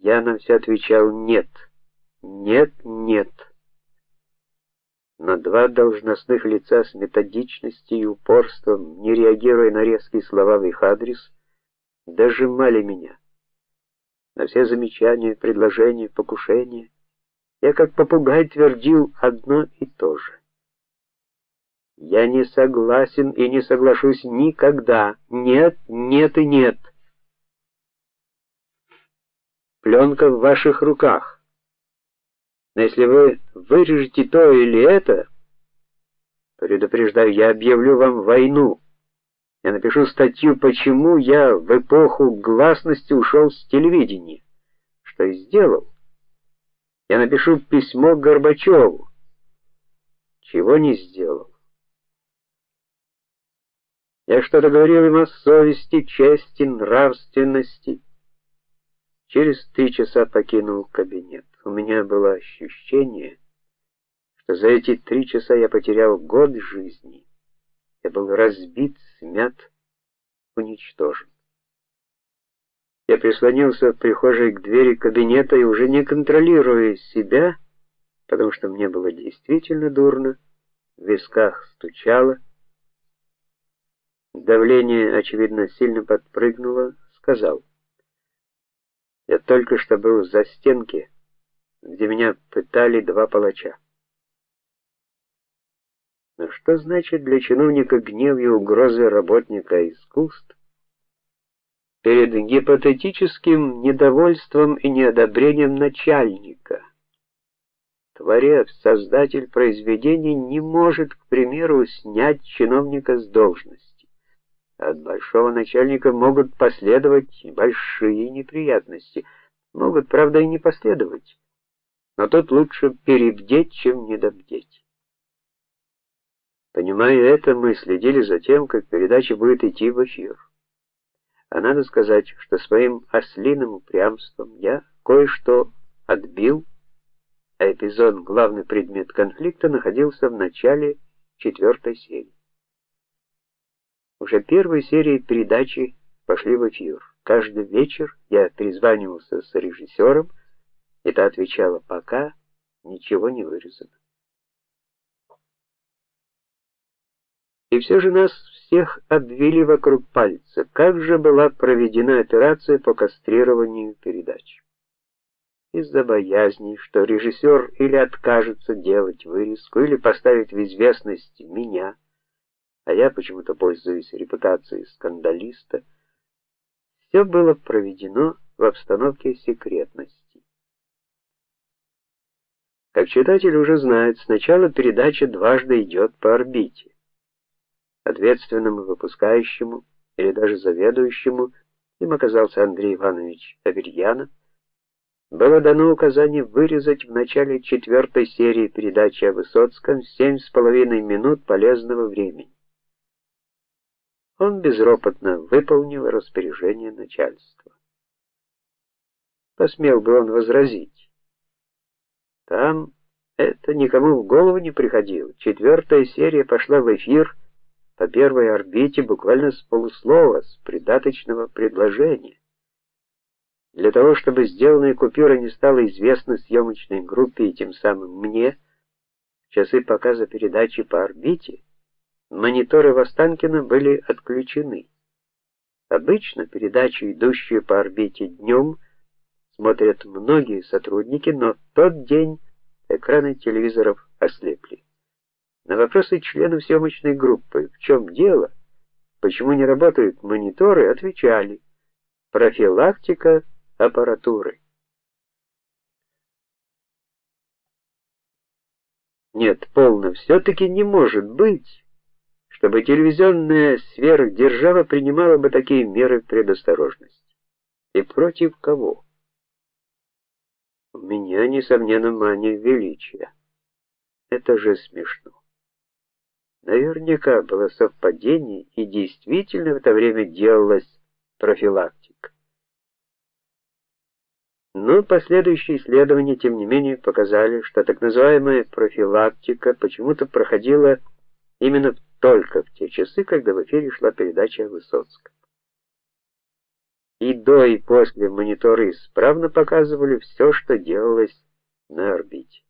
Я на все отвечал нет. Нет, нет. Но два должностных лица с методичностью и упорством, не реагируя на резкие слова в их адрес, дожимали меня. На все замечания, предложения, покушения я как попугай твердил одно и то же. Я не согласен и не соглашусь никогда. Нет, нет и нет. Пленка в ваших руках. Но если вы вырежете то или это, предупреждаю, я объявлю вам войну. Я напишу статью, почему я в эпоху гласности ушел с телевидения, что и сделал. Я напишу письмо Горбачеву, чего не сделал. Я что-то говорил им о совести, чести, нравственности. Через три часа покинул кабинет. У меня было ощущение, что за эти три часа я потерял год жизни. Я был разбит, смят, уничтожен. Я прислонился в прихожей к двери кабинета и уже не контролируя себя, потому что мне было действительно дурно, в висках стучало, давление, очевидно, сильно подпрыгнуло, сказал: "Я только что был за стенки, где меня пытали два палача". Но что значит для чиновника гнев и угрозы работника искусств? перед гипотетическим недовольством и неодобрением начальника. Творец, создатель произведения не может, к примеру, снять чиновника с должности. От большого начальника могут последовать большие неприятности, могут, правда, и не последовать. Но тут лучше перебдеть, чем недобдеть. Понимая это, мы следили за тем, как передача будет идти в эфир. А надо сказать, что своим ослиным упрямством я кое-что отбил, а эпизод, главный предмет конфликта, находился в начале четвертой серии. Уже первой серии передачи пошли в эфир. Каждый вечер я перезванивался с режиссером, и та отвечала: "Пока ничего не вырезано". И все же нас всех обвели вокруг пальца. Как же была проведена операция по кастрированию передач? Из-за боязни, что режиссер или откажется делать вырезку, или поставит в известность меня, а я почему-то пользуюсь репутацией скандалиста, все было проведено в обстановке секретности. Как читатель уже знает, сначала передача дважды идет по орбите ответственному выпускающему или даже заведующему, им оказался Андрей Иванович Аверьянов, было дано указание вырезать в начале четвертой серии передачи о Высоцком семь с половиной минут полезного времени. Он безропотно выполнил распоряжение начальства. Посмел бы он возразить. Там это никому в голову не приходило. Четвертая серия пошла в эфир по первой орбите буквально с полуслова, с придаточного предложения. Для того, чтобы сделанная купюра не стала известна съемочной группе и тем самым мне, часы показа передачи по орбите мониторы Востанкина были отключены. Обычно передачу, идущую по орбите днем, смотрят многие сотрудники, но в тот день экраны телевизоров ослепли. На вопросы членов съемочной группы, в чем дело, почему не работают мониторы, отвечали: профилактика аппаратуры. Нет, полно все таки не может быть, чтобы телевизионная сверхдержава принимала бы такие меры предосторожности. И против кого? У меня несомненно мания величия. Это же смешно. Наверняка было совпадение, и действительно в это время делалась профилактика. Но последующие исследования тем не менее показали, что так называемая профилактика почему-то проходила именно только в те часы, когда в эфире шла передача о Высоцком. И до и после мониторы исправно показывали все, что делалось на орбите.